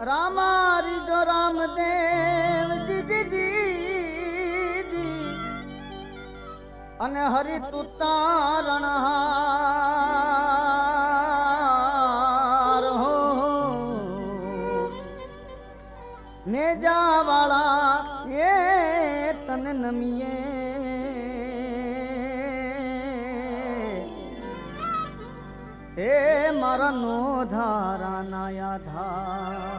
રામારી જો રામદેવ જી જી જી જી. અને હરિ તુતારણ નેજા વાળા એ તને નમીએ. હે મારા નો ધારા નાયા ધા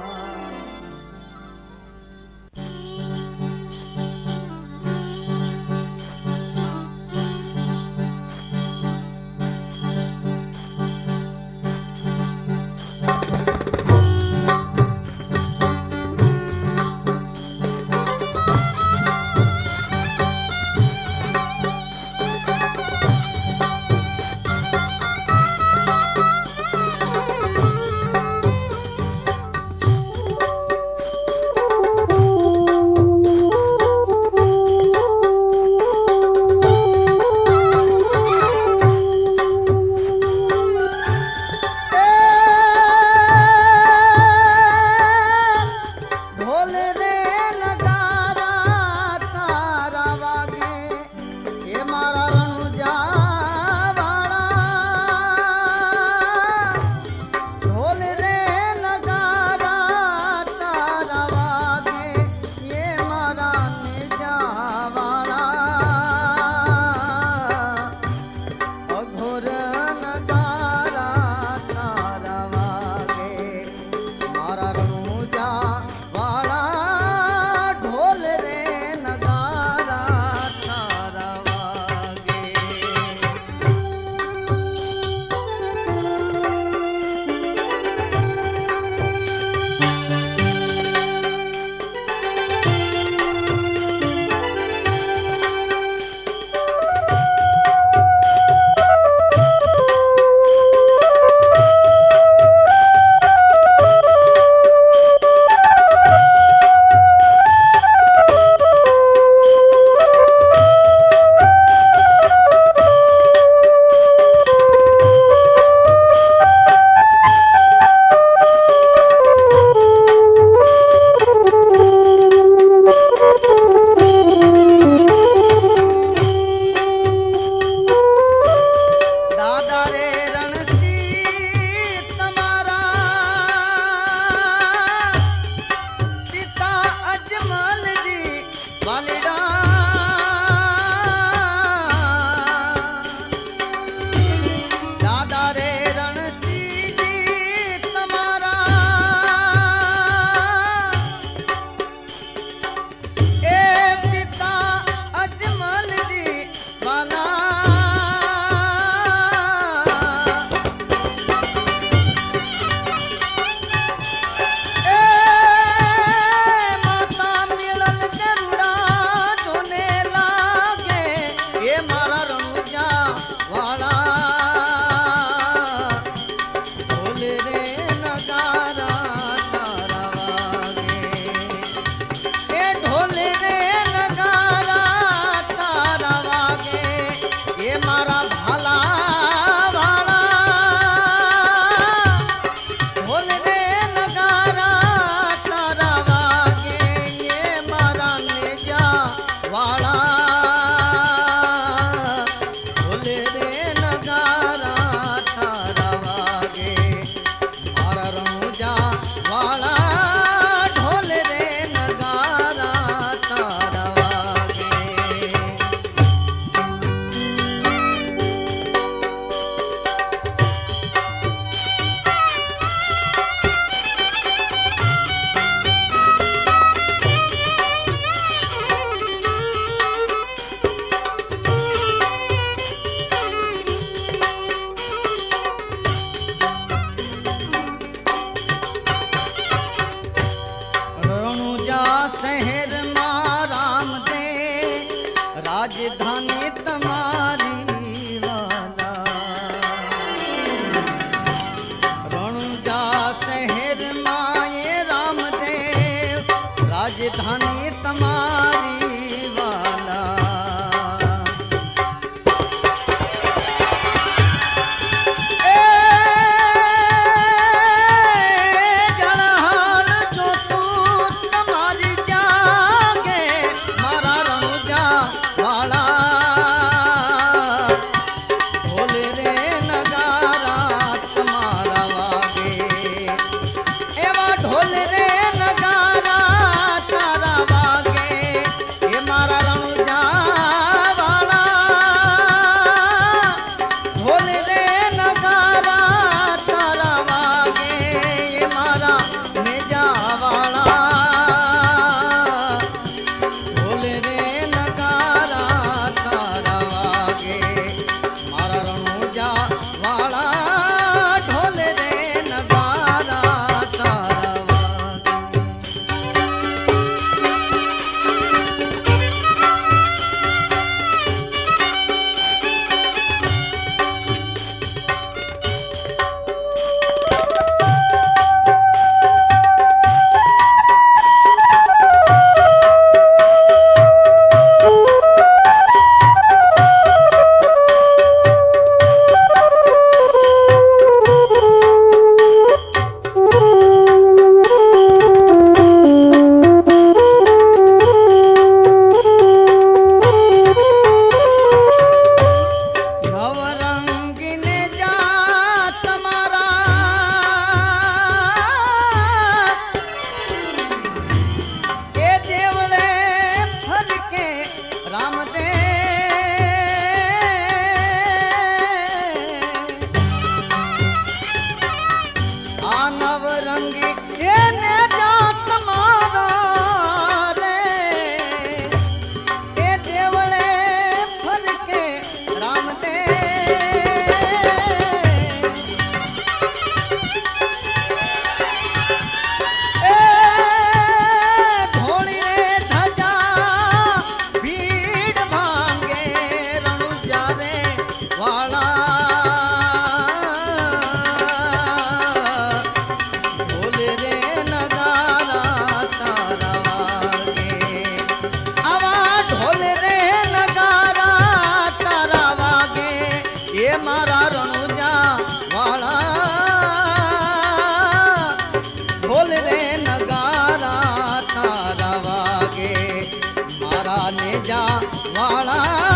મારા નેજા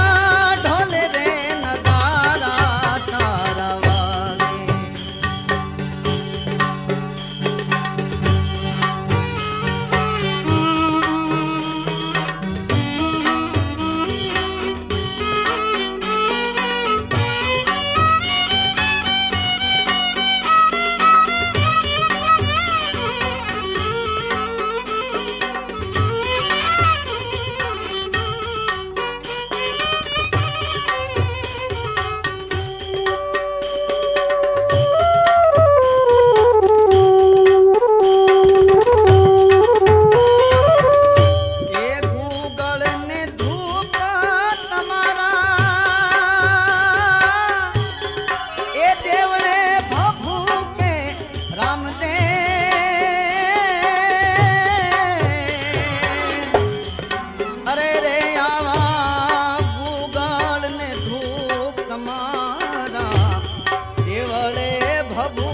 narrador.